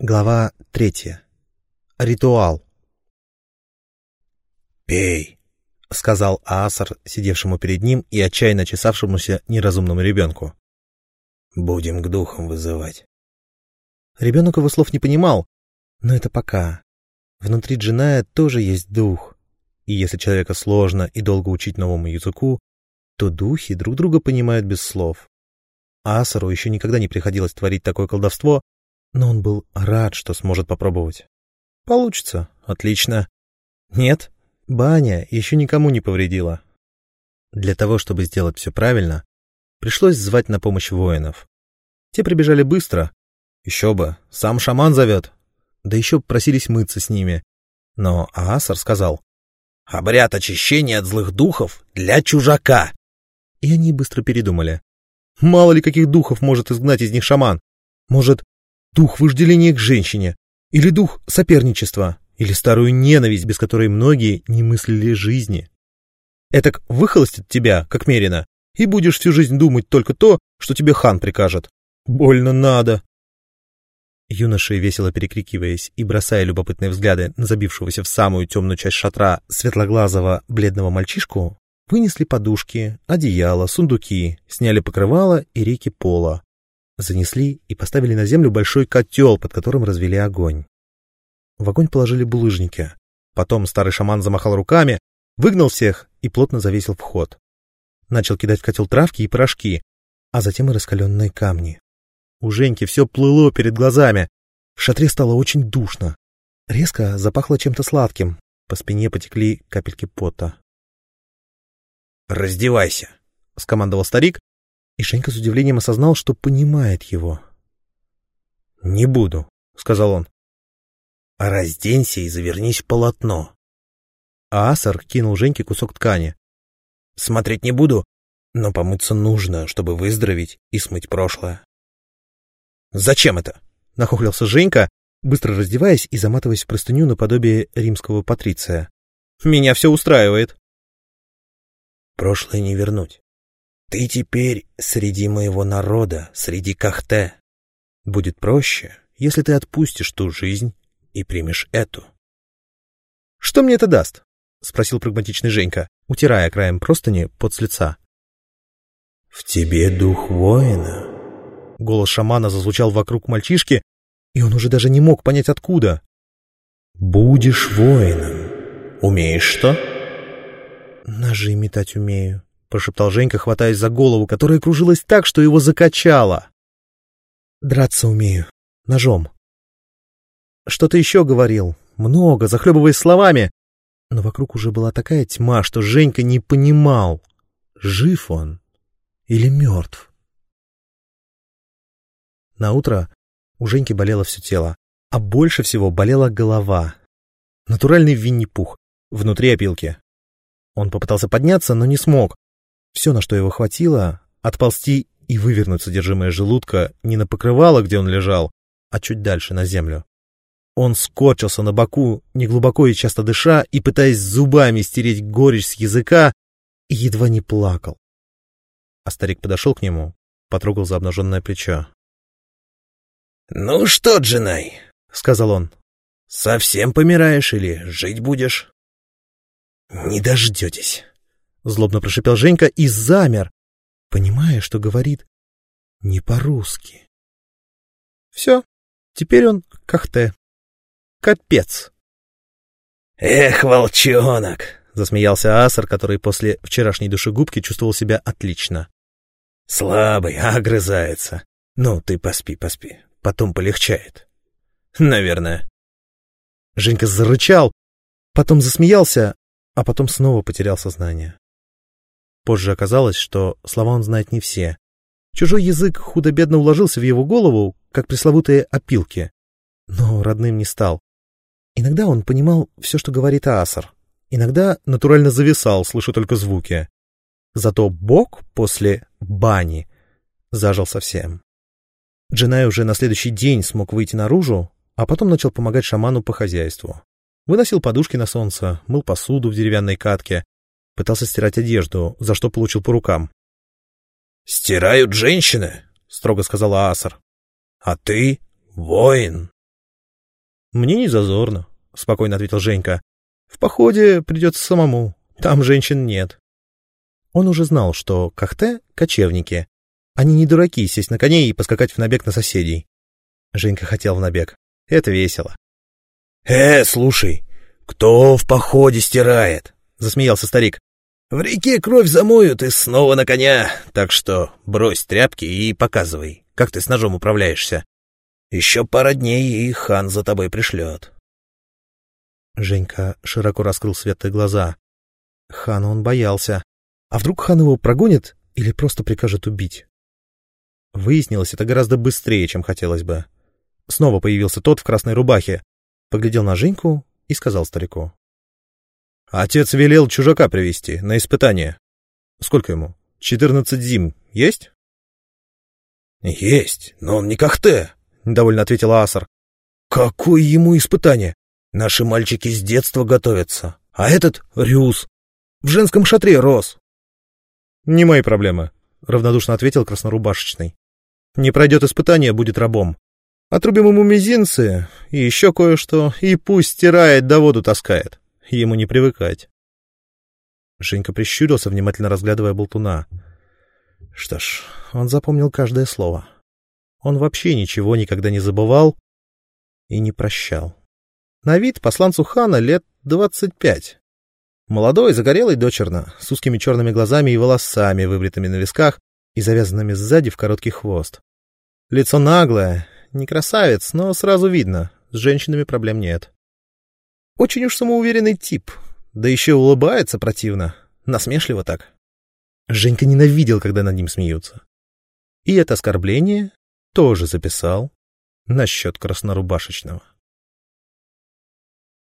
Глава третья. Ритуал. «Пей», — сказал Аасар, сидевшему перед ним и отчаянно чесавшемуся неразумному ребенку. «Будем к духам вызывать». Ребенок его слов не понимал, но это пока. Внутри Джиная тоже есть дух. И если человека сложно и долго учить новому языку, то духи друг друга понимают без слов. Асару еще никогда не приходилось творить такое колдовство, но он был рад, что сможет попробовать. Получится. Отлично. Нет, баня еще никому не повредила. Для того, чтобы сделать все правильно, пришлось звать на помощь воинов. Те прибежали быстро. Еще бы, сам шаман зовет. Да еще просились мыться с ними. Но Аасар сказал, «Обряд очищения от злых духов для чужака!» И они быстро передумали. Мало ли каких духов может изгнать из них шаман. Может, дух вожделения к женщине, или дух соперничества, или старую ненависть, без которой многие не мыслили жизни. Этак выхолостит тебя, как мерено, и будешь всю жизнь думать только то, что тебе хан прикажет. Больно надо. Юноши, весело перекрикиваясь и бросая любопытные взгляды на забившегося в самую темную часть шатра светлоглазого бледного мальчишку, вынесли подушки, одеяло, сундуки, сняли покрывало и реки пола, Занесли и поставили на землю большой котел, под которым развели огонь. В огонь положили булыжники. Потом старый шаман замахал руками, выгнал всех и плотно завесил вход. Начал кидать в котел травки и порошки, а затем и раскаленные камни. У Женьки все плыло перед глазами. В шатре стало очень душно. Резко запахло чем-то сладким. По спине потекли капельки пота. «Раздевайся!» — скомандовал старик и Шенька с удивлением осознал, что понимает его. «Не буду», — сказал он. «Разденься и завернись в полотно». А Асар кинул Женьке кусок ткани. «Смотреть не буду, но помыться нужно, чтобы выздороветь и смыть прошлое». «Зачем это?» — нахохлился Женька, быстро раздеваясь и заматываясь в простыню наподобие римского патриция. «Меня все устраивает». «Прошлое не вернуть. Ты теперь среди моего народа, среди Кахте. Будет проще, если ты отпустишь ту жизнь и примешь эту. — Что мне это даст? — спросил прагматичный Женька, утирая краем простыни под с лица. — В тебе дух воина. Голос шамана зазвучал вокруг мальчишки, и он уже даже не мог понять откуда. — Будешь воином. Умеешь что? — Ножи метать умею, — прошептал Женька, хватаясь за голову, которая кружилась так, что его закачало. «Драться умею. Ножом». Что-то еще говорил, много, захлебываясь словами, но вокруг уже была такая тьма, что Женька не понимал, жив он или мертв. На утро у Женьки болело все тело, а больше всего болела голова. Натуральный Винни-Пух, внутри опилки. Он попытался подняться, но не смог, все, на что его хватило, отползти и вывернуть содержимое желудка не на покрывало, где он лежал, а чуть дальше, на землю. Он скорчился на боку, неглубоко и часто дыша, и пытаясь зубами стереть горечь с языка, и едва не плакал. А старик подошел к нему, потрогал за обнаженное плечо. — Ну что, Джинай, — сказал он, — совсем помираешь или жить будешь? — Не дождетесь. Злобно прошипел Женька и замер, понимая, что говорит не по-русски. Все, теперь он кахте. Капец. «Эх, волчонок!» — засмеялся Асар, который после вчерашней душегубки чувствовал себя отлично. «Слабый, а огрызается. Ну, ты поспи, поспи, потом полегчает. Наверное». Женька зарычал, потом засмеялся, а потом снова потерял сознание. Позже оказалось, что слова он знает не все. Чужой язык худо-бедно уложился в его голову, как пресловутые опилки. Но родным не стал. Иногда он понимал все, что говорит Асар. Иногда натурально зависал, слыша только звуки. Зато Бог после бани зажил совсем. Дженай уже на следующий день смог выйти наружу, а потом начал помогать шаману по хозяйству. Выносил подушки на солнце, мыл посуду в деревянной катке, Пытался стирать одежду, за что получил по рукам. «Стирают женщины», — строго сказала Асар. «А ты — воин». Мне не зазорно, спокойно ответил Женька. В походе придется самому, там женщин нет. Он уже знал, что Кахте — кочевники. Они не дураки сесть на коней и поскакать в набег на соседей. Женька хотел в набег. Это весело. «Э, слушай, кто в походе стирает?» — засмеялся старик. «В реке кровь замоют и снова на коня, так что брось тряпки и показывай, как ты с ножом управляешься. Еще пара дней, и хан за тобой пришлет». Женька широко раскрыл светлые глаза. Хана он боялся. А вдруг хан его прогонит или просто прикажет убить? Выяснилось это гораздо быстрее, чем хотелось бы. Снова появился тот в красной рубахе, поглядел на Женьку и сказал старику. «Отец велел чужака привести на испытание. Сколько ему? Четырнадцать зим есть?» «Есть, но он не Кахте», — довольно ответил Асар. «Какое ему испытание? Наши мальчики с детства готовятся, а этот — Рюс. В женском шатре рос». «Не мои проблемы», — равнодушно ответил краснорубашечный. «Не пройдет испытание, будет рабом. Отрубим ему мизинцы и еще кое-что, и пусть стирает да воду таскает. Ему не привыкать». Женька прищурился, внимательно разглядывая болтуна. Что ж, он запомнил каждое слово. Он вообще ничего никогда не забывал и не прощал. На вид посланцу хана лет двадцать пять. Молодой, загорелый дочерно, с узкими черными глазами и волосами, выбритыми на висках и завязанными сзади в короткий хвост. Лицо наглое, не красавец, но сразу видно, с женщинами проблем нет. Очень уж самоуверенный тип, да еще улыбается противно, насмешливо так. Женька ненавидел, когда над ним смеются. И это оскорбление тоже записал насчет краснорубашечного.